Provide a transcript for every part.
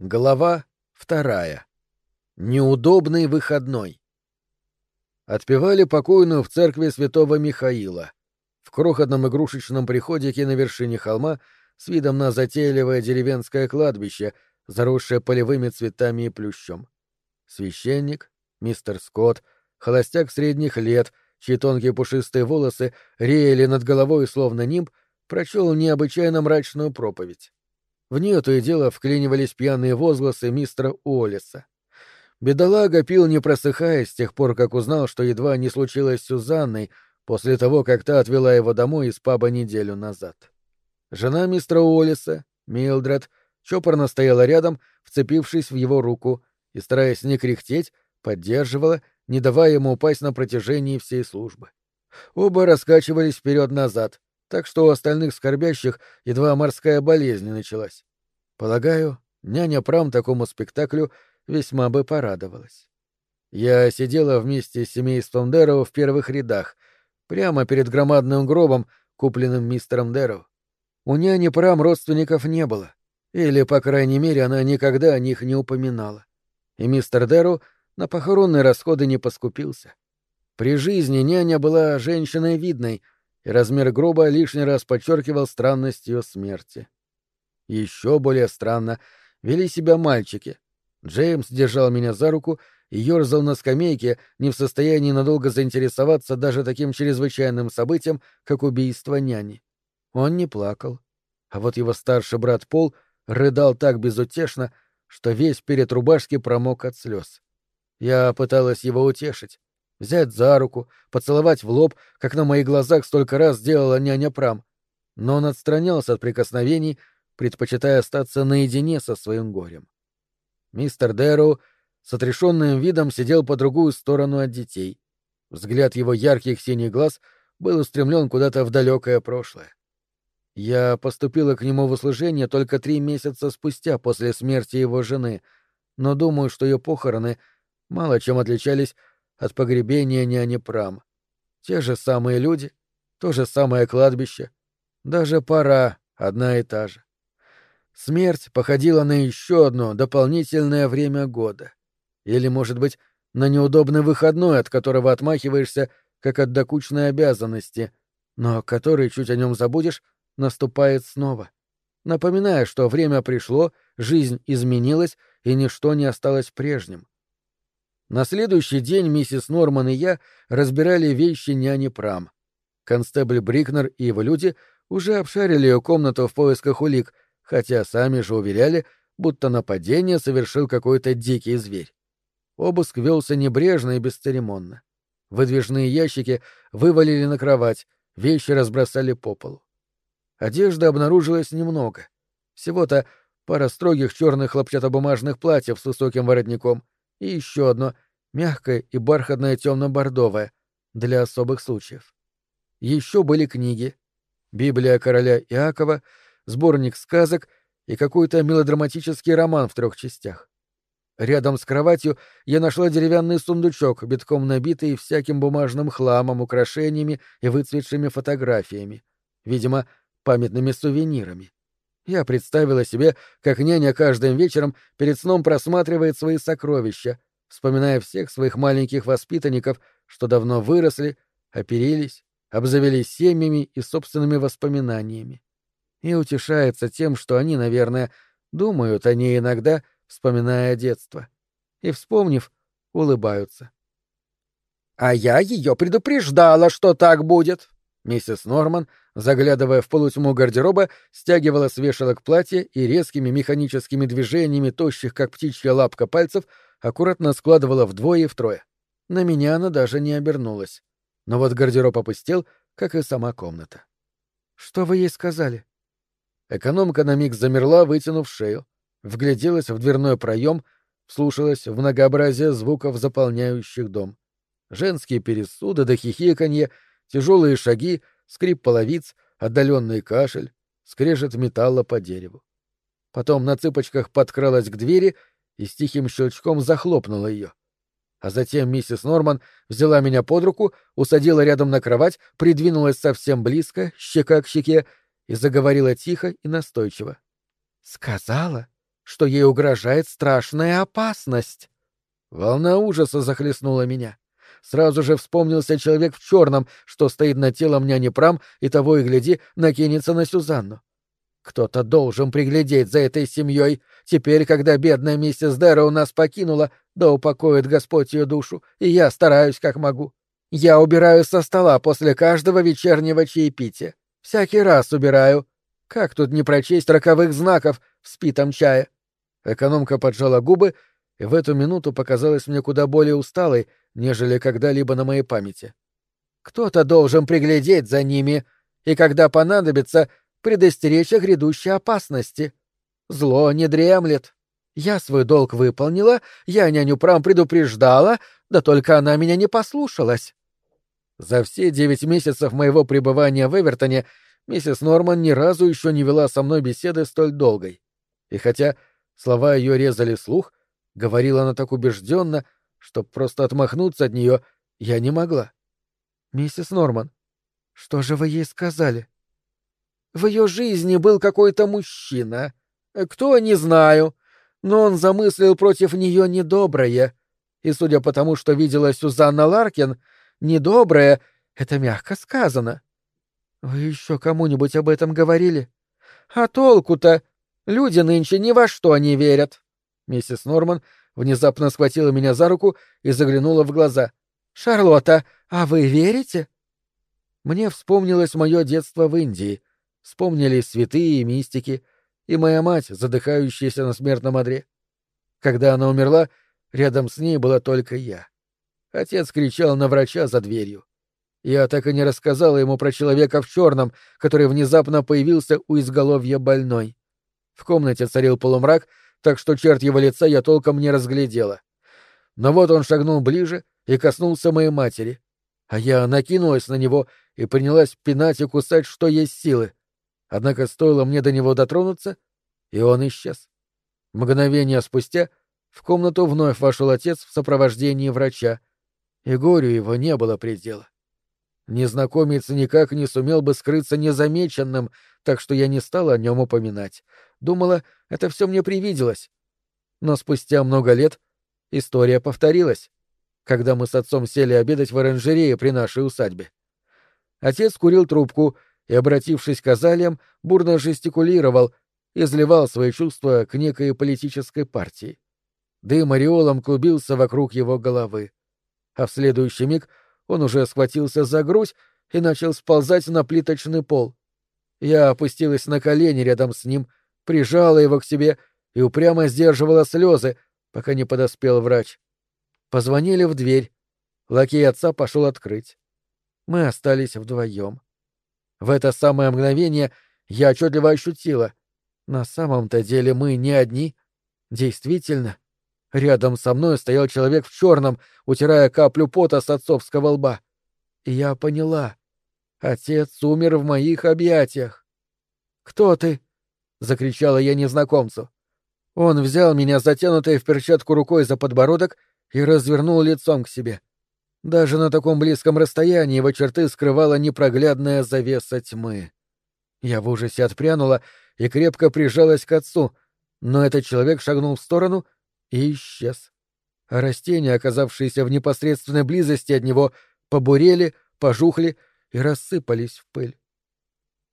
Глава вторая. Неудобный выходной. Отпевали покойную в церкви святого Михаила, в крохотном игрушечном приходике на вершине холма с видом на затейливое деревенское кладбище, заросшее полевыми цветами и плющом. Священник, мистер Скотт, холостяк средних лет, чьи тонкие пушистые волосы реяли над головой словно нимб, прочел необычайно мрачную проповедь. В нее то и дело вклинивались пьяные возгласы мистера Уоллеса. Бедолага пил не просыхая с тех пор, как узнал, что едва не случилось с Сюзанной после того, как та отвела его домой из паба неделю назад. Жена мистера Уоллеса, Милдред, чопорно стояла рядом, вцепившись в его руку, и, стараясь не кряхтеть, поддерживала, не давая ему упасть на протяжении всей службы. Оба раскачивались вперед-назад, так что у остальных скорбящих едва морская болезнь началась. Полагаю, няня Прам такому спектаклю весьма бы порадовалась. Я сидела вместе с семейством Дэроу в первых рядах, прямо перед громадным гробом, купленным мистером Дэроу. У няни Прам родственников не было, или, по крайней мере, она никогда о них не упоминала. И мистер Дэроу на похоронные расходы не поскупился. При жизни няня была женщиной видной — и размер гроба лишний раз подчеркивал странность ее смерти. Еще более странно вели себя мальчики. Джеймс держал меня за руку и ерзал на скамейке, не в состоянии надолго заинтересоваться даже таким чрезвычайным событием, как убийство няни. Он не плакал. А вот его старший брат Пол рыдал так безутешно, что весь перед рубашки промок от слез. Я пыталась его утешить, взять за руку, поцеловать в лоб, как на моих глазах столько раз делала няня Прам. Но он отстранялся от прикосновений, предпочитая остаться наедине со своим горем. Мистер Дэроу с отрешенным видом сидел по другую сторону от детей. Взгляд его ярких синих глаз был устремлен куда-то в далекое прошлое. Я поступила к нему в услужение только три месяца спустя после смерти его жены, но думаю, что ее похороны мало чем отличались от погребения няни Прам. Те же самые люди, то же самое кладбище, даже пора одна и та же. Смерть походила на еще одно дополнительное время года. Или, может быть, на неудобный выходной, от которого отмахиваешься, как от докучной обязанности, но который, чуть о нем забудешь, наступает снова. Напоминая, что время пришло, жизнь изменилась, и ничто не осталось прежним. На следующий день миссис Норман и я разбирали вещи няни Прам. Констебль Брикнер и его люди уже обшарили ее комнату в поисках улик, хотя сами же уверяли, будто нападение совершил какой-то дикий зверь. Обыск велся небрежно и бесцеремонно. Выдвижные ящики вывалили на кровать, вещи разбросали по полу. Одежды обнаружилось немного. Всего-то пара строгих черных хлопчатобумажных платьев с высоким воротником — и еще одно, мягкое и бархатное темно-бордовое, для особых случаев. Еще были книги. Библия короля Иакова, сборник сказок и какой-то мелодраматический роман в трех частях. Рядом с кроватью я нашла деревянный сундучок, битком набитый всяким бумажным хламом, украшениями и выцветшими фотографиями. Видимо, памятными сувенирами. Я представила себе, как няня каждым вечером перед сном просматривает свои сокровища, вспоминая всех своих маленьких воспитанников, что давно выросли, оперились, обзавелись семьями и собственными воспоминаниями. И утешается тем, что они, наверное, думают о ней иногда, вспоминая детство. И, вспомнив, улыбаются. «А я ее предупреждала, что так будет!» Миссис Норман заглядывая в полутьму гардероба, стягивала с вешалок платье и резкими механическими движениями тощих, как птичья лапка пальцев, аккуратно складывала вдвое и втрое. На меня она даже не обернулась. Но вот гардероб опустел, как и сама комната. «Что вы ей сказали?» Экономка на миг замерла, вытянув шею, вгляделась в дверной проем, вслушалась в многообразие звуков, заполняющих дом. Женские пересуды до хихиканье, тяжелые шаги — скрип половиц, отдаленный кашель, скрежет металла по дереву. Потом на цыпочках подкралась к двери и с тихим щелчком захлопнула ее. А затем миссис Норман взяла меня под руку, усадила рядом на кровать, придвинулась совсем близко, щека к щеке, и заговорила тихо и настойчиво. «Сказала, что ей угрожает страшная опасность. Волна ужаса захлестнула меня. Сразу же вспомнился человек в черном, что стоит над телом няни Прам и того и гляди накинется на Сюзанну. Кто-то должен приглядеть за этой семьей. Теперь, когда бедная миссис Дэра у нас покинула, да упокоит Господь ее душу, и я стараюсь как могу. Я убираю со стола после каждого вечернего чаепития. Всякий раз убираю. Как тут не прочесть роковых знаков в спитом чае? Экономка поджала губы, и в эту минуту показалась мне куда более усталой, нежели когда-либо на моей памяти. Кто-то должен приглядеть за ними, и когда понадобится, предостеречь о грядущей опасности. Зло не дремлет. Я свой долг выполнила, я няню Прам предупреждала, да только она меня не послушалась. За все девять месяцев моего пребывания в Эвертоне миссис Норман ни разу еще не вела со мной беседы столь долгой. И хотя слова ее резали слух, говорила она так убежденно, что просто отмахнуться от нее я не могла. «Миссис Норман, что же вы ей сказали?» В ее жизни был какой-то мужчина. Кто, не знаю. Но он замыслил против нее недоброе. И судя по тому, что видела Сюзанна Ларкин, недоброе — это мягко сказано. Вы еще кому-нибудь об этом говорили? А толку-то? Люди нынче ни во что не верят. Миссис Норман внезапно схватила меня за руку и заглянула в глаза. «Шарлотта, а вы верите?» Мне вспомнилось мое детство в Индии — Вспомнились святые и мистики, и моя мать, задыхающаяся на смертном одре. Когда она умерла, рядом с ней была только я. Отец кричал на врача за дверью. Я так и не рассказала ему про человека в черном, который внезапно появился у изголовья больной. В комнате царил полумрак, так что черт его лица я толком не разглядела. Но вот он шагнул ближе и коснулся моей матери, а я накинулась на него и принялась пинать и кусать, что есть силы. Однако стоило мне до него дотронуться, и он исчез. Мгновение спустя в комнату вновь вошел отец в сопровождении врача, и горю его не было предела. Незнакомец никак не сумел бы скрыться незамеченным, так что я не стала о нем упоминать. Думала, это все мне привиделось. Но спустя много лет история повторилась, когда мы с отцом сели обедать в оранжерее при нашей усадьбе. Отец курил трубку и, обратившись к Азалиям, бурно жестикулировал, изливал свои чувства к некой политической партии. Дым ореолом клубился вокруг его головы. А в следующий миг он уже схватился за грудь и начал сползать на плиточный пол. Я опустилась на колени рядом с ним, прижала его к себе и упрямо сдерживала слезы, пока не подоспел врач. Позвонили в дверь. Лакей отца пошел открыть. Мы остались вдвоем. В это самое мгновение я отчетливо ощутила. На самом-то деле мы не одни. Действительно. Рядом со мной стоял человек в черном, утирая каплю пота с отцовского лба. И я поняла. Отец умер в моих объятиях. «Кто ты?» — закричала я незнакомцу. Он взял меня затянутой в перчатку рукой за подбородок и развернул лицом к себе. — даже на таком близком расстоянии его черты скрывала непроглядная завеса тьмы. Я в ужасе отпрянула и крепко прижалась к отцу, но этот человек шагнул в сторону и исчез. А растения, оказавшиеся в непосредственной близости от него, побурели, пожухли и рассыпались в пыль.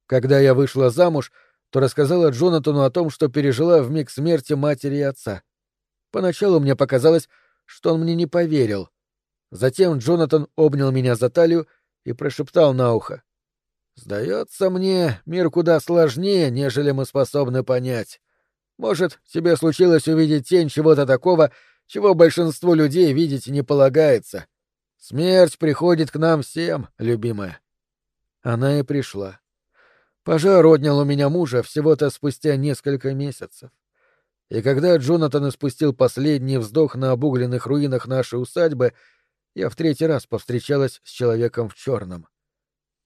Когда я вышла замуж, то рассказала Джонатану о том, что пережила в миг смерти матери и отца. Поначалу мне показалось, что он мне не поверил — Затем Джонатан обнял меня за талию и прошептал на ухо. «Сдается мне, мир куда сложнее, нежели мы способны понять. Может, тебе случилось увидеть тень чего-то такого, чего большинству людей видеть не полагается. Смерть приходит к нам всем, любимая». Она и пришла. Пожар отнял у меня мужа всего-то спустя несколько месяцев. И когда Джонатан испустил последний вздох на обугленных руинах нашей усадьбы, я в третий раз повстречалась с человеком в черном.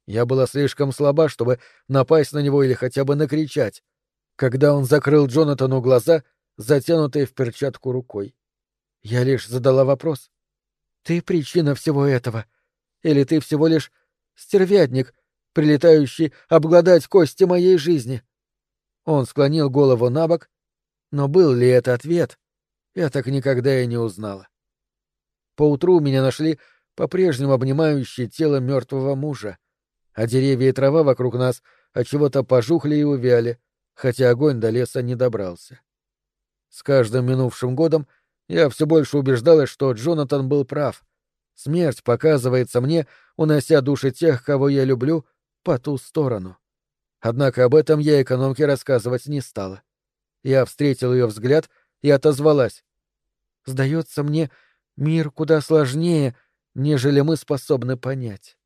Я была слишком слаба, чтобы напасть на него или хотя бы накричать, когда он закрыл Джонатану глаза, затянутые в перчатку рукой. Я лишь задала вопрос. «Ты причина всего этого? Или ты всего лишь стервятник, прилетающий обглодать кости моей жизни?» Он склонил голову на бок, Но был ли это ответ, я так никогда и не узнала. Поутру меня нашли по-прежнему обнимающие тело мертвого мужа, а деревья и трава вокруг нас от чего-то пожухли и увяли, хотя огонь до леса не добрался. С каждым минувшим годом я все больше убеждалась, что Джонатан был прав. Смерть показывается мне, унося души тех, кого я люблю, по ту сторону. Однако об этом я экономке рассказывать не стала. Я встретил ее взгляд и отозвалась. «Сдается мне, мир куда сложнее, нежели мы способны понять.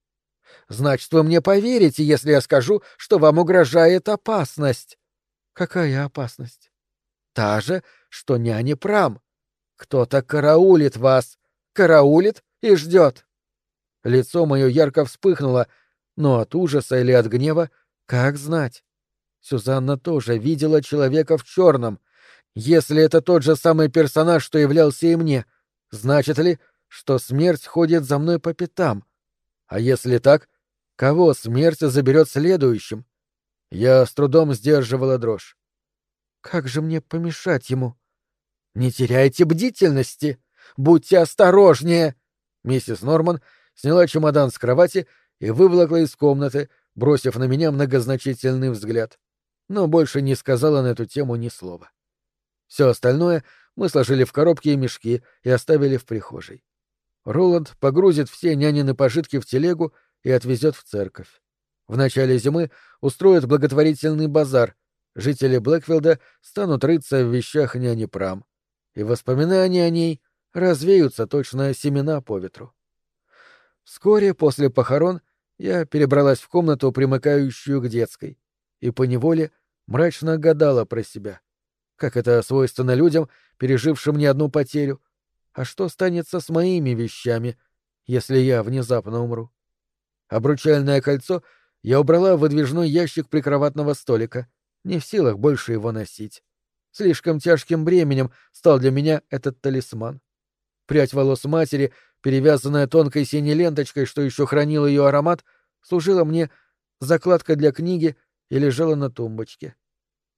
Значит, вы мне поверите, если я скажу, что вам угрожает опасность. Какая опасность? Та же, что няня Прам. Кто-то караулит вас, караулит и ждет. Лицо мое ярко вспыхнуло, но от ужаса или от гнева, как знать. Сюзанна тоже видела человека в черном. Если это тот же самый персонаж, что являлся и мне, значит ли, что смерть ходит за мной по пятам? А если так, кого смерть заберет следующим? Я с трудом сдерживала дрожь. Как же мне помешать ему? Не теряйте бдительности! Будьте осторожнее! Миссис Норман сняла чемодан с кровати и выволокла из комнаты, бросив на меня многозначительный взгляд, но больше не сказала на эту тему ни слова. Все остальное мы сложили в коробки и мешки и оставили в прихожей. Роланд погрузит все нянины пожитки в телегу и отвезет в церковь. В начале зимы устроят благотворительный базар. Жители Блэкфилда станут рыться в вещах няни Прам. И воспоминания о ней развеются точно семена по ветру. Вскоре после похорон я перебралась в комнату, примыкающую к детской, и поневоле мрачно гадала про себя. Как это свойственно людям, пережившим не одну потерю. А что станется с моими вещами, если я внезапно умру? Обручальное кольцо я убрала в выдвижной ящик прикроватного столика, не в силах больше его носить. Слишком тяжким бременем стал для меня этот талисман. Прядь волос матери, перевязанная тонкой синей ленточкой, что еще хранил ее аромат, служила мне закладкой для книги и лежала на тумбочке.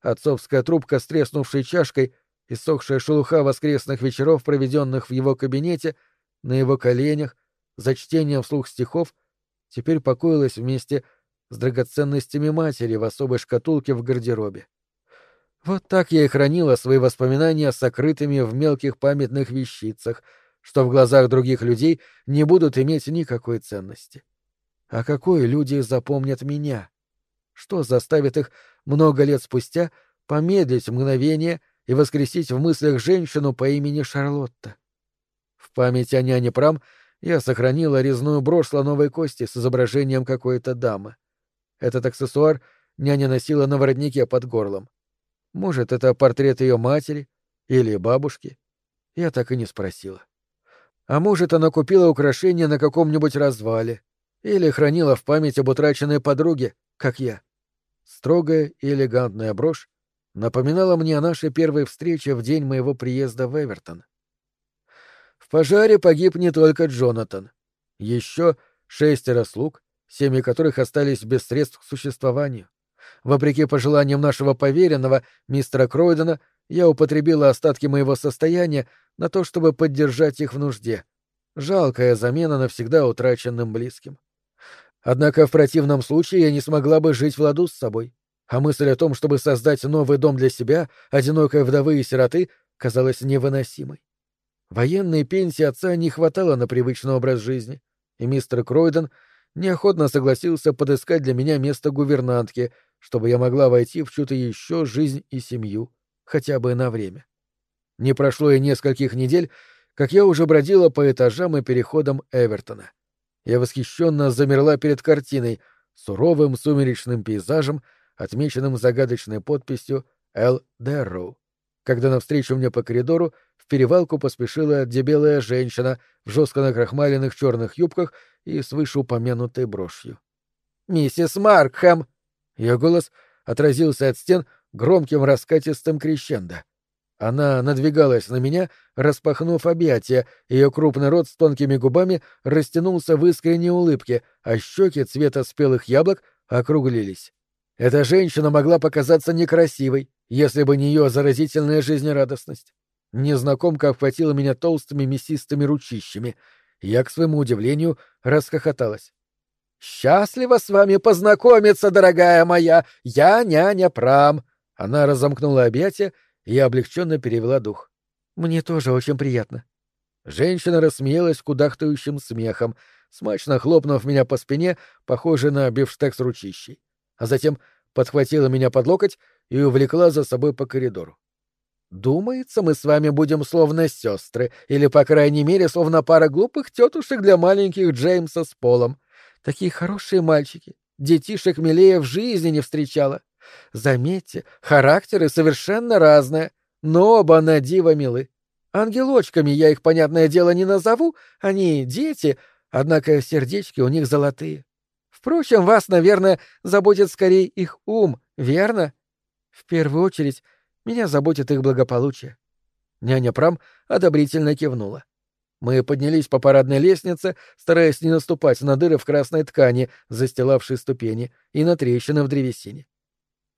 Отцовская трубка с треснувшей чашкой, иссохшая шелуха воскресных вечеров, проведенных в его кабинете, на его коленях, за чтением вслух стихов, теперь покоилась вместе с драгоценностями матери в особой шкатулке в гардеробе. Вот так я и хранила свои воспоминания сокрытыми в мелких памятных вещицах, что в глазах других людей не будут иметь никакой ценности. А какой люди запомнят меня? Что заставит их много лет спустя помедлить мгновение и воскресить в мыслях женщину по имени Шарлотта? В память о няне Прам я сохранила резную брошь слоновой кости с изображением какой-то дамы. Этот аксессуар няня носила на воротнике под горлом. Может, это портрет ее матери или бабушки? Я так и не спросила. А может, она купила украшение на каком-нибудь развале или хранила в память об утраченной подруге, как я. Строгая и элегантная брошь напоминала мне о нашей первой встрече в день моего приезда в Эвертон. В пожаре погиб не только Джонатан. Еще шестеро слуг, семьи которых остались без средств к существованию. Вопреки пожеланиям нашего поверенного, мистера Кройдена, я употребила остатки моего состояния на то, чтобы поддержать их в нужде. Жалкая замена навсегда утраченным близким. Однако в противном случае я не смогла бы жить в ладу с собой, а мысль о том, чтобы создать новый дом для себя, одинокой вдовы и сироты, казалась невыносимой. Военной пенсии отца не хватало на привычный образ жизни, и мистер Кройден неохотно согласился подыскать для меня место гувернантки, чтобы я могла войти в чью-то еще жизнь и семью, хотя бы на время. Не прошло и нескольких недель, как я уже бродила по этажам и переходам Эвертона. Я восхищенно замерла перед картиной, суровым сумеречным пейзажем, отмеченным загадочной подписью «Эл Дерроу», когда навстречу мне по коридору в перевалку поспешила дебелая женщина в жестко накрахмаленных черных юбках и с вышеупомянутой брошью. «Миссис Маркхэм!» Ее голос отразился от стен громким раскатистым крещендо. Она надвигалась на меня, распахнув объятия, ее крупный рот с тонкими губами растянулся в искренней улыбке, а щеки цвета спелых яблок округлились. Эта женщина могла показаться некрасивой если бы не ее заразительная жизнерадостность. Незнакомка обхватила меня толстыми мясистыми ручищами. Я, к своему удивлению, расхохоталась. «Счастливо с вами познакомиться, дорогая моя! Я няня Прам!» Она разомкнула объятия, и облегченно перевела дух. «Мне тоже очень приятно». Женщина рассмеялась кудахтающим смехом, смачно хлопнув меня по спине, похожей на бифштекс ручищей, а затем подхватила меня под локоть и увлекла за собой по коридору. Думается, мы с вами будем словно сестры, или, по крайней мере, словно пара глупых тетушек для маленьких Джеймса с Полом. Такие хорошие мальчики. Детишек милее в жизни не встречала. Заметьте, характеры совершенно разные, но оба на диво милы. Ангелочками я их, понятное дело, не назову, они дети, однако сердечки у них золотые. Впрочем, вас, наверное, заботит скорее их ум, верно? В первую очередь, меня заботит их благополучие. Няня Прам одобрительно кивнула. Мы поднялись по парадной лестнице, стараясь не наступать на дыры в красной ткани, застилавшей ступени, и на трещины в древесине.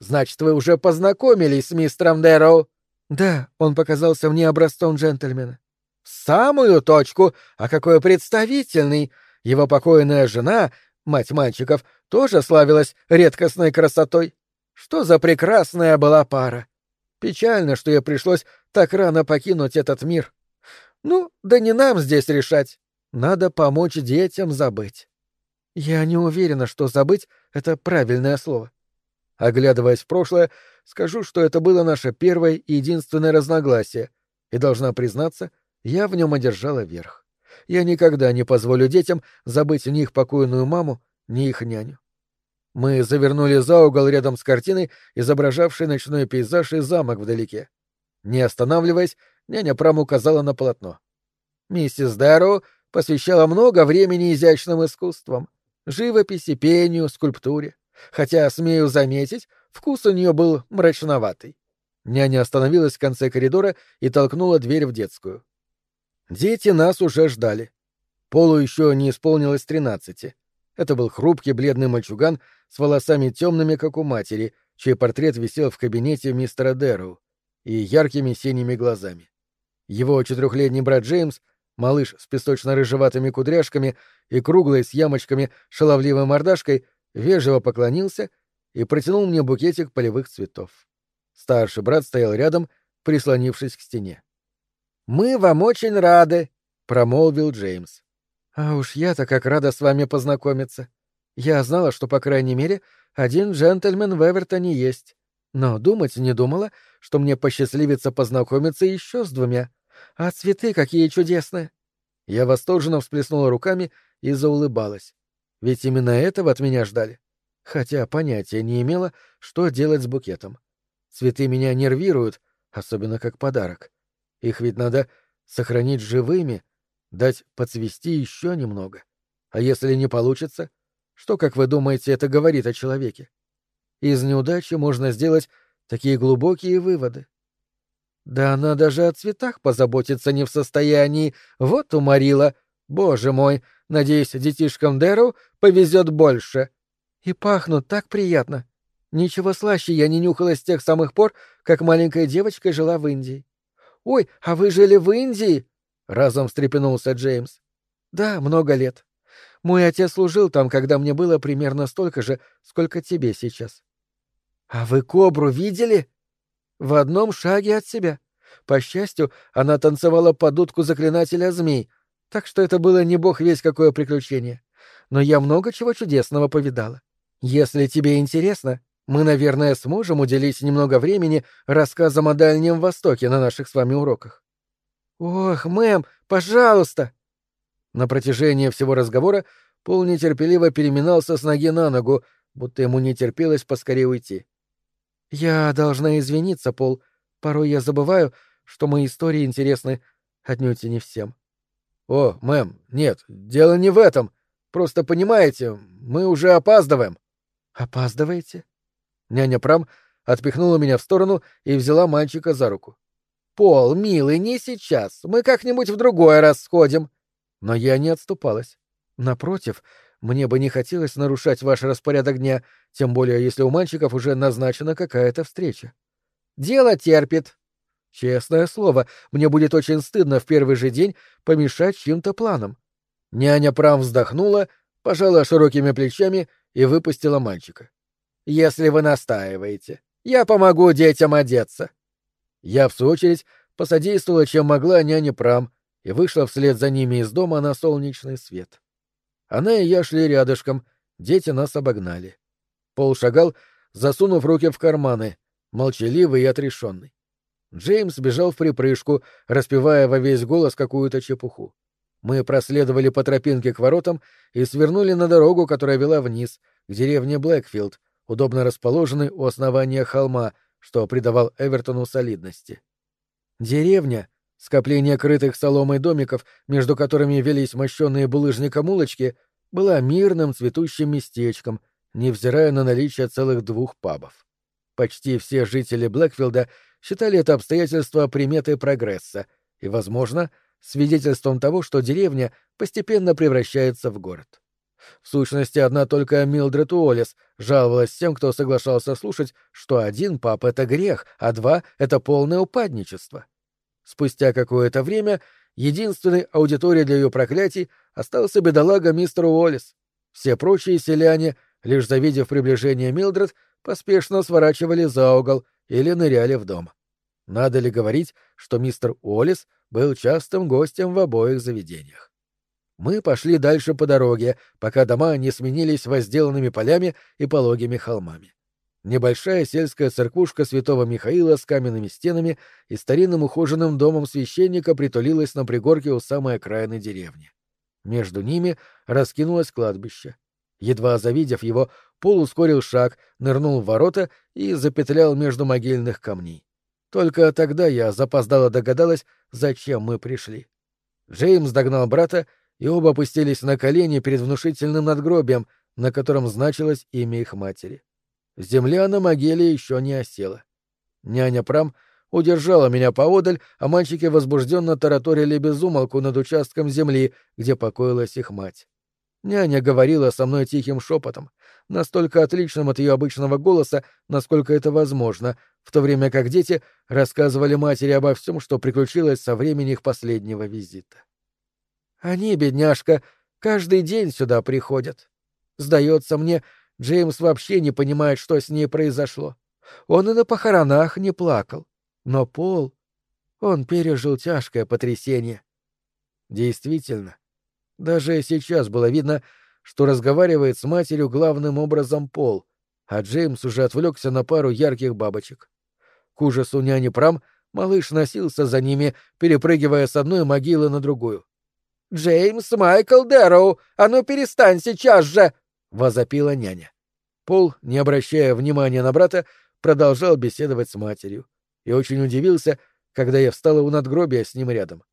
«Значит, вы уже познакомились с мистером Дэроу?» «Да, он показался мне образцом джентльмена». «В самую точку! А какой представительный! Его покойная жена, мать мальчиков, тоже славилась редкостной красотой. Что за прекрасная была пара! Печально, что ей пришлось так рано покинуть этот мир. Ну, да не нам здесь решать. Надо помочь детям забыть. Я не уверена, что забыть — это правильное слово. Оглядываясь в прошлое, скажу, что это было наше первое и единственное разногласие, и, должна признаться, я в нем одержала верх. Я никогда не позволю детям забыть ни их покойную маму, ни их няню. Мы завернули за угол рядом с картиной, изображавшей ночной пейзаж и замок вдалеке. Не останавливаясь, няня Прам указала на полотно. Миссис Дэроу посвящала много времени изящным искусствам, живописи, пению, скульптуре. Хотя, смею заметить, вкус у нее был мрачноватый. Няня остановилась в конце коридора и толкнула дверь в детскую. Дети нас уже ждали. Полу еще не исполнилось тринадцати. Это был хрупкий бледный мальчуган с волосами темными, как у матери, чей портрет висел в кабинете мистера Дэрроу, и яркими синими глазами. Его четырехлетний брат Джеймс, малыш с песочно-рыжеватыми кудряшками и круглой с ямочками шаловливой мордашкой, вежливо поклонился и протянул мне букетик полевых цветов. Старший брат стоял рядом, прислонившись к стене. «Мы вам очень рады», — промолвил Джеймс. «А уж я-то как рада с вами познакомиться. Я знала, что, по крайней мере, один джентльмен в Эвертоне есть. Но думать не думала, что мне посчастливится познакомиться еще с двумя. А цветы какие чудесные!» Я восторженно всплеснула руками и заулыбалась. Ведь именно этого от меня ждали. Хотя понятия не имела, что делать с букетом. Цветы меня нервируют, особенно как подарок. Их ведь надо сохранить живыми, дать подцвести еще немного. А если не получится, что, как вы думаете, это говорит о человеке? Из неудачи можно сделать такие глубокие выводы. Да она даже о цветах позаботиться не в состоянии. Вот уморила. Боже мой, надеюсь, детишкам Дэру повезет больше. И пахнут так приятно. Ничего слаще я не нюхала с тех самых пор, как маленькая девочка жила в Индии. Ой, а вы жили в Индии? Разом встрепенулся Джеймс. Да, много лет. Мой отец служил там, когда мне было примерно столько же, сколько тебе сейчас. А вы кобру видели? В одном шаге от себя. По счастью, она танцевала под дудку заклинателя змей, так что это было не бог весь какое приключение. Но я много чего чудесного повидала. Если тебе интересно, мы, наверное, сможем уделить немного времени рассказам о Дальнем Востоке на наших с вами уроках. «Ох, мэм, пожалуйста!» На протяжении всего разговора Пол нетерпеливо переминался с ноги на ногу, будто ему не терпелось поскорее уйти. «Я должна извиниться, Пол. Порой я забываю, что мои истории интересны отнюдь и не всем». «О, мэм, нет, дело не в этом. Просто понимаете, мы уже опаздываем». «Опаздываете?» Няня Прам отпихнула меня в сторону и взяла мальчика за руку. «Пол, милый, не сейчас. Мы как-нибудь в другой раз сходим». Но я не отступалась. Напротив, мне бы не хотелось нарушать ваш распорядок дня, тем более если у мальчиков уже назначена какая-то встреча. Дело терпит. Честное слово, мне будет очень стыдно в первый же день помешать чьим-то планам. Няня Прам вздохнула, пожала широкими плечами и выпустила мальчика. «Если вы настаиваете, я помогу детям одеться». Я, в свою очередь, посодействовала, чем могла няня Прам, и вышла вслед за ними из дома на солнечный свет. Она и я шли рядышком, дети нас обогнали. Пол шагал, засунув руки в карманы, молчаливый и отрешенный. Джеймс бежал в припрыжку, распевая во весь голос какую-то чепуху. Мы проследовали по тропинке к воротам и свернули на дорогу, которая вела вниз, к деревне Блэкфилд, удобно расположенной у основания холма, что придавал Эвертону солидности. Деревня, скопление крытых соломой домиков, между которыми велись мощенные булыжником улочки, была мирным цветущим местечком, невзирая на наличие целых двух пабов. Почти все жители Блэкфилда считали это обстоятельство приметой прогресса и, возможно, свидетельством того, что деревня постепенно превращается в город. В сущности, одна только Милдред Уоллес жаловалась тем, кто соглашался слушать, что один пап — это грех, а два — это полное упадничество. Спустя какое-то время единственной аудиторией для ее проклятий остался бедолага мистер Уоллес. Все прочие селяне, лишь завидев приближение Милдред, поспешно сворачивали за угол или ныряли в дом. Надо ли говорить, что мистер Уоллес был частым гостем в обоих заведениях. Мы пошли дальше по дороге, пока дома не сменились возделанными полями и пологими холмами. Небольшая сельская церквушка святого Михаила с каменными стенами и старинным ухоженным домом священника притулилась на пригорке у самой окраины деревни. Между ними раскинулось кладбище. Едва завидев его, Пол ускорил шаг, нырнул в ворота и запетлял между могильных камней. Только тогда я запоздало догадалась, зачем мы пришли. Джеймс догнал брата, и оба опустились на колени перед внушительным надгробием, на котором значилось имя их матери. Земля на могиле еще не осела. Няня Прам удержала меня поодаль, а мальчики возбужденно тараторили безумолку над участком земли, где покоилась их мать. Няня говорила со мной тихим шепотом, настолько отличным от ее обычного голоса, насколько это возможно, в то время как дети рассказывали матери обо всем, что приключилось со времени их последнего визита. Они, бедняжка, каждый день сюда приходят. Сдается мне, Джеймс вообще не понимает, что с ней произошло. Он и на похоронах не плакал. Но Пол... Он пережил тяжкое потрясение. Действительно, даже сейчас было видно, что разговаривает с матерью главным образом Пол, а Джеймс уже отвлекся на пару ярких бабочек. К ужасу няни Прам малыш носился за ними, перепрыгивая с одной могилы на другую. «Джеймс Майкл Дэрроу! А ну перестань сейчас же!» — возопила няня. Пол, не обращая внимания на брата, продолжал беседовать с матерью и очень удивился, когда я встала у надгробия с ним рядом.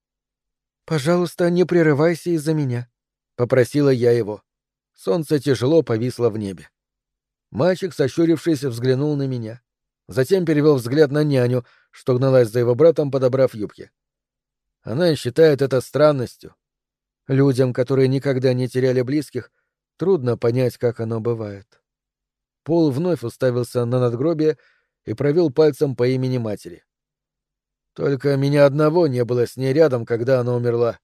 «Пожалуйста, не прерывайся из-за меня», — попросила я его. Солнце тяжело повисло в небе. Мальчик, сощурившись, взглянул на меня. Затем перевел взгляд на няню, что гналась за его братом, подобрав юбки. Она считает это странностью. Людям, которые никогда не теряли близких, трудно понять, как оно бывает. Пол вновь уставился на надгробие и провел пальцем по имени матери. Только меня одного не было с ней рядом, когда она умерла.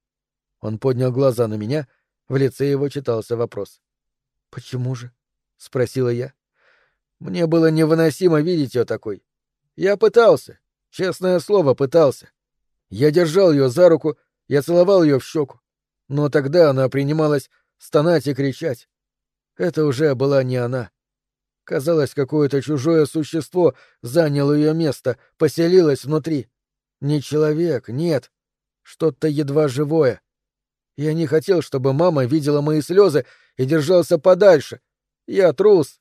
Он поднял глаза на меня, в лице его читался вопрос. «Почему же?» — спросила я. Мне было невыносимо видеть ее такой. Я пытался, честное слово, пытался. Я держал ее за руку, я целовал ее в щеку. Но тогда она принималась стонать и кричать. Это уже была не она. Казалось, какое-то чужое существо заняло ее место, поселилось внутри. Не человек, нет. Что-то едва живое. Я не хотел, чтобы мама видела мои слезы и держался подальше. Я трус.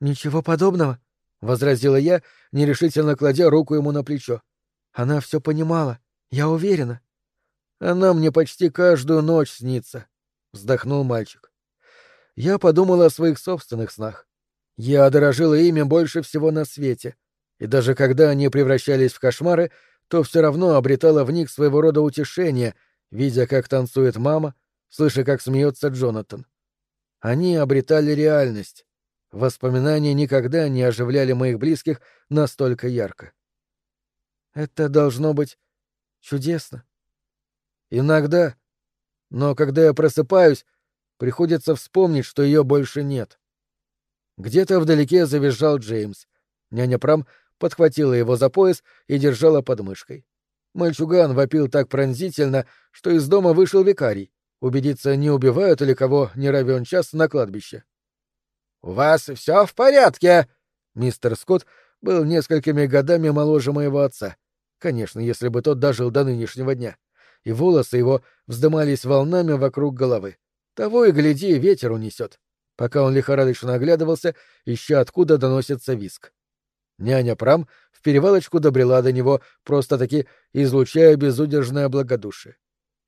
Ничего подобного, возразила я, нерешительно кладя руку ему на плечо. Она все понимала, я уверена. Она мне почти каждую ночь снится, вздохнул мальчик. Я подумала о своих собственных снах. Я дорожила ими больше всего на свете, и даже когда они превращались в кошмары, то все равно обретала в них своего рода утешение, видя, как танцует мама, слыша, как смеется Джонатан. Они обретали реальность. Воспоминания никогда не оживляли моих близких настолько ярко. Это должно быть чудесно. Иногда. Но когда я просыпаюсь, приходится вспомнить, что ее больше нет. Где-то вдалеке завизжал Джеймс. Няня Прам подхватила его за пояс и держала под мышкой. Мальчуган вопил так пронзительно, что из дома вышел викарий, убедиться, не убивают ли кого не равен час на кладбище. — У вас все в порядке? Мистер Скотт был несколькими годами моложе моего отца. Конечно, если бы тот дожил до нынешнего дня. И волосы его вздымались волнами вокруг головы. Того и гляди, ветер унесет. Пока он лихорадочно оглядывался, ища откуда доносится виск. Няня Прам в перевалочку добрела до него, просто-таки излучая безудержное благодушие.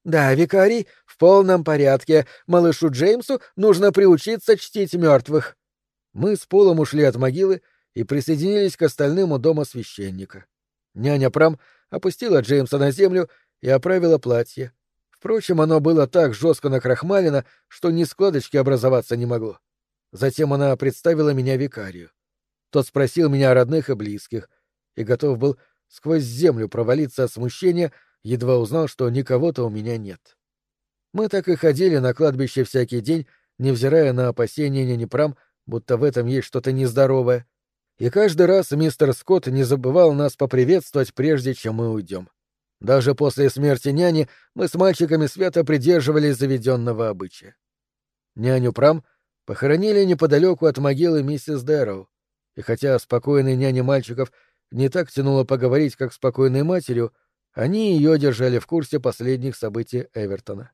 «Да, викарий, в полном порядке. Малышу Джеймсу нужно приучиться чтить мертвых». Мы с Полом ушли от могилы и присоединились к остальным у дома священника. Няня Прам опустила Джеймса на землю и оправила платье. Впрочем, оно было так жестко накрахмалено, что ни складочки образоваться не могло. Затем она представила меня викарию. Тот спросил меня о родных и близких, и готов был сквозь землю провалиться от смущения, едва узнал, что никого-то у меня нет. Мы так и ходили на кладбище всякий день, невзирая на опасения Нянепрам, будто в этом есть что-то нездоровое. И каждый раз мистер Скотт не забывал нас поприветствовать, прежде чем мы уйдем. Даже после смерти няни мы с мальчиками свято придерживались заведенного обычая. Няню Прам похоронили неподалеку от могилы миссис Дэроу, и хотя спокойной няне мальчиков не так тянуло поговорить, как спокойной матерью, они ее держали в курсе последних событий Эвертона.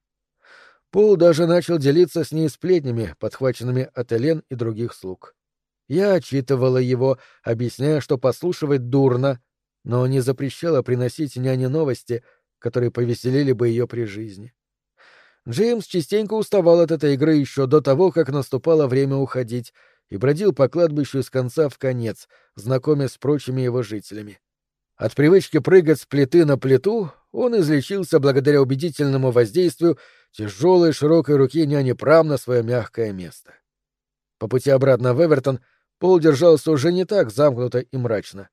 Пол даже начал делиться с ней сплетнями, подхваченными от Элен и других слуг. Я отчитывала его, объясняя, что послушивать дурно, но не запрещала приносить няне новости, которые повеселили бы ее при жизни. Джеймс частенько уставал от этой игры еще до того, как наступало время уходить, и бродил по кладбищу с конца в конец, знакомясь с прочими его жителями. От привычки прыгать с плиты на плиту он излечился благодаря убедительному воздействию тяжелой широкой руки няни Прам на свое мягкое место. По пути обратно в Эвертон Пол держался уже не так замкнуто и мрачно.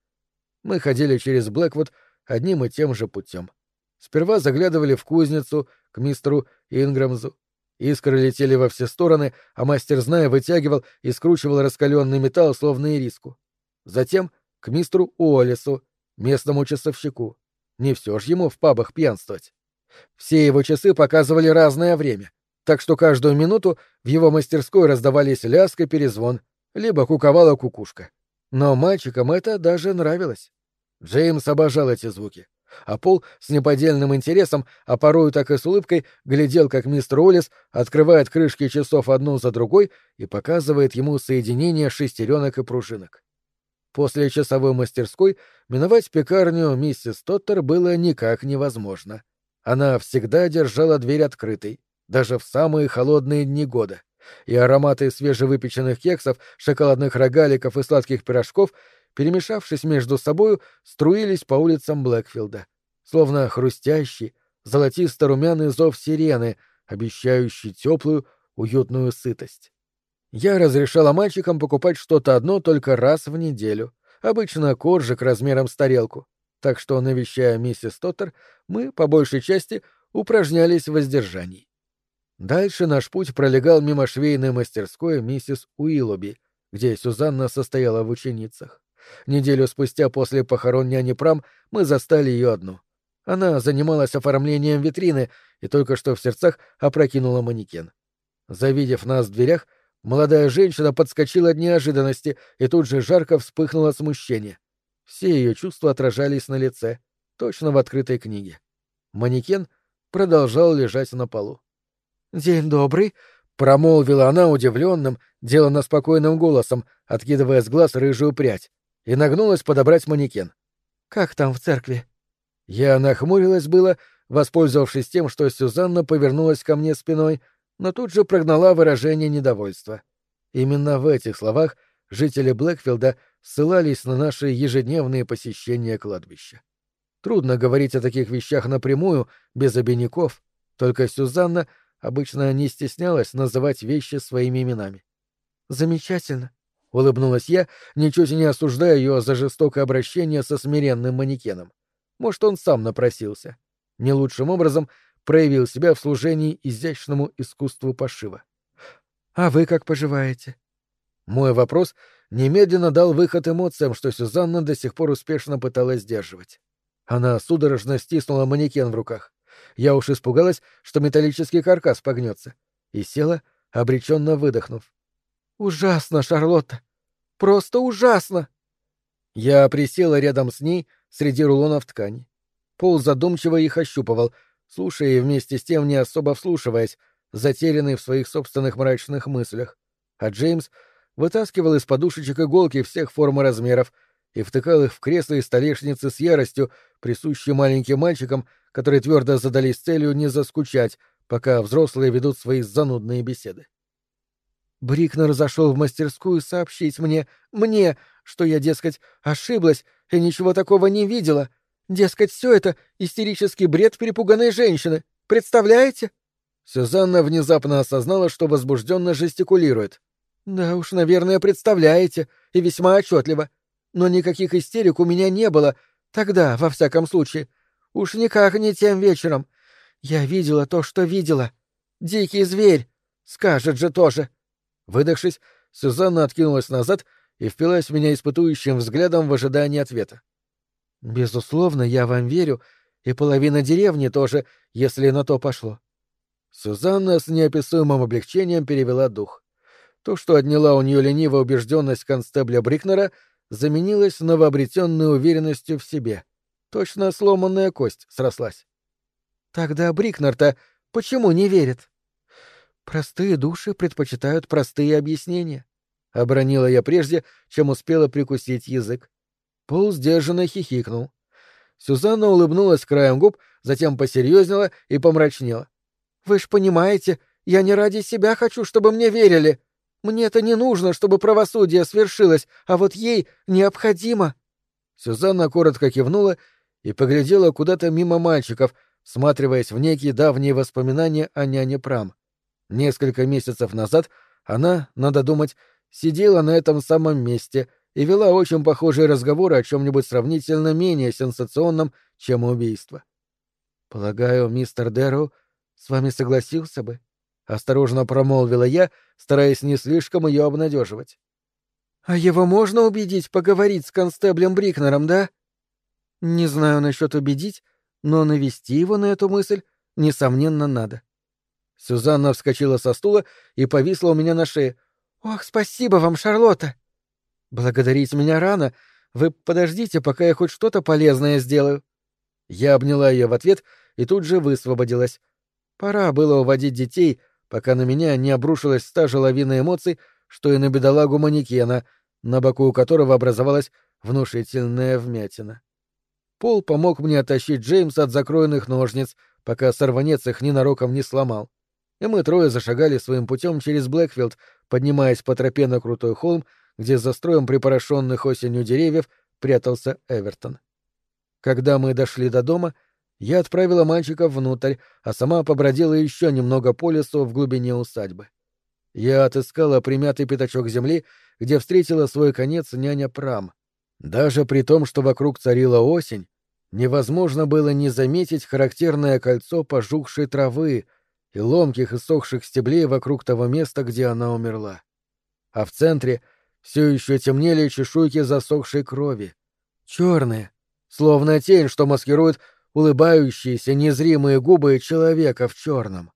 Мы ходили через Блэквуд одним и тем же путем. Сперва заглядывали в кузницу к мистеру Инграмзу, Искры летели во все стороны, а мастер зная вытягивал и скручивал раскаленный металл, словно ириску. Затем к мистеру Уоллесу, местному часовщику. Не все ж ему в пабах пьянствовать. Все его часы показывали разное время, так что каждую минуту в его мастерской раздавались лязг и перезвон, либо куковала кукушка. Но мальчикам это даже нравилось. Джеймс обожал эти звуки а Пол с неподдельным интересом, а порою так и с улыбкой, глядел, как мистер Уоллес открывает крышки часов одну за другой и показывает ему соединение шестеренок и пружинок. После часовой мастерской миновать пекарню миссис Тоттер было никак невозможно. Она всегда держала дверь открытой, даже в самые холодные дни года, и ароматы свежевыпеченных кексов, шоколадных рогаликов и сладких пирожков перемешавшись между собою, струились по улицам Блэкфилда, словно хрустящий, золотисто-румяный зов сирены, обещающий теплую, уютную сытость. Я разрешала мальчикам покупать что-то одно только раз в неделю, обычно коржик размером с тарелку, так что, навещая миссис Тоттер, мы, по большей части, упражнялись в воздержании. Дальше наш путь пролегал мимо швейной мастерской миссис Уиллоби, где Сюзанна состояла в ученицах. Неделю спустя после похорон няни Прам мы застали ее одну. Она занималась оформлением витрины и только что в сердцах опрокинула манекен. Завидев нас в дверях, молодая женщина подскочила от неожиданности и тут же жарко вспыхнула от смущения. Все ее чувства отражались на лице, точно в открытой книге. Манекен продолжал лежать на полу. «День добрый», — промолвила она удивленным, деланно спокойным голосом, откидывая с глаз рыжую прядь и нагнулась подобрать манекен. «Как там в церкви?» Я нахмурилась было, воспользовавшись тем, что Сюзанна повернулась ко мне спиной, но тут же прогнала выражение недовольства. Именно в этих словах жители Блэкфилда ссылались на наши ежедневные посещения кладбища. Трудно говорить о таких вещах напрямую, без обиняков, только Сюзанна обычно не стеснялась называть вещи своими именами. «Замечательно улыбнулась я, ничуть не осуждая ее за жестокое обращение со смиренным манекеном. Может, он сам напросился. Не лучшим образом проявил себя в служении изящному искусству пошива. «А вы как поживаете?» Мой вопрос немедленно дал выход эмоциям, что Сюзанна до сих пор успешно пыталась сдерживать. Она судорожно стиснула манекен в руках. Я уж испугалась, что металлический каркас погнется, и села, обреченно выдохнув. «Ужасно, Шарлотта! Просто ужасно!» Я присела рядом с ней среди рулонов ткани. Пол задумчиво их ощупывал, слушая и вместе с тем не особо вслушиваясь, затерянный в своих собственных мрачных мыслях. А Джеймс вытаскивал из подушечек иголки всех форм и размеров и втыкал их в кресло и столешницы с яростью, присущей маленьким мальчикам, которые твердо задались целью не заскучать, пока взрослые ведут свои занудные беседы. Брикнер зашел в мастерскую сообщить мне, мне, что я, дескать, ошиблась и ничего такого не видела. Дескать, все это истерический бред перепуганной женщины. Представляете? Сюзанна внезапно осознала, что возбужденно жестикулирует. Да уж, наверное, представляете, и весьма отчетливо. Но никаких истерик у меня не было. Тогда, во всяком случае. Уж никак не тем вечером. Я видела то, что видела. Дикий зверь. Скажет же тоже. Выдохшись, Сюзанна откинулась назад и впилась в меня испытующим взглядом в ожидании ответа. «Безусловно, я вам верю, и половина деревни тоже, если на то пошло». Сюзанна с неописуемым облегчением перевела дух. То, что отняла у нее ленивая убежденность констебля Брикнера, заменилось новообретенной уверенностью в себе. Точно сломанная кость срослась. Тогда Брикнер-то почему не верит? Простые души предпочитают простые объяснения. Обронила я прежде, чем успела прикусить язык. Пол сдержанно хихикнул. Сюзанна улыбнулась краем губ, затем посерьезнела и помрачнела. «Вы ж понимаете, я не ради себя хочу, чтобы мне верили. Мне это не нужно, чтобы правосудие свершилось, а вот ей необходимо. Сюзанна коротко кивнула и поглядела куда-то мимо мальчиков, всматриваясь в некие давние воспоминания о няне Прам. Несколько месяцев назад она, надо думать, сидела на этом самом месте и вела очень похожие разговоры о чем-нибудь сравнительно менее сенсационном, чем убийство. Полагаю, мистер Дэрроу с вами согласился бы? — осторожно промолвила я, стараясь не слишком ее обнадеживать. «А его можно убедить поговорить с констеблем Брикнером, да?» «Не знаю насчет убедить, но навести его на эту мысль, несомненно, надо». Сюзанна вскочила со стула и повисла у меня на шее. «Ох, спасибо вам, Шарлотта!» «Благодарить меня рано. Вы подождите, пока я хоть что-то полезное сделаю». Я обняла ее в ответ и тут же высвободилась. Пора было уводить детей, пока на меня не обрушилась та же лавина эмоций, что и на бедолагу манекена, на боку которого образовалась внушительная вмятина. Пол помог мне оттащить Джеймса от закроенных ножниц, пока сорванец их ненароком не сломал. И мы трое зашагали своим путем через Блэкфилд, поднимаясь по тропе на крутой холм, где за строем припорошенных осенью деревьев прятался Эвертон. Когда мы дошли до дома, я отправила мальчика внутрь, а сама побродила еще немного по лесу в глубине усадьбы. Я отыскала примятый пятачок земли, где встретила свой конец няня Прам. Даже при том, что вокруг царила осень, невозможно было не заметить характерное кольцо пожухшей травы и ломких и сохших стеблей вокруг того места, где она умерла. А в центре все еще темнели чешуйки засохшей крови. Черные, словно тень, что маскирует улыбающиеся незримые губы человека в черном.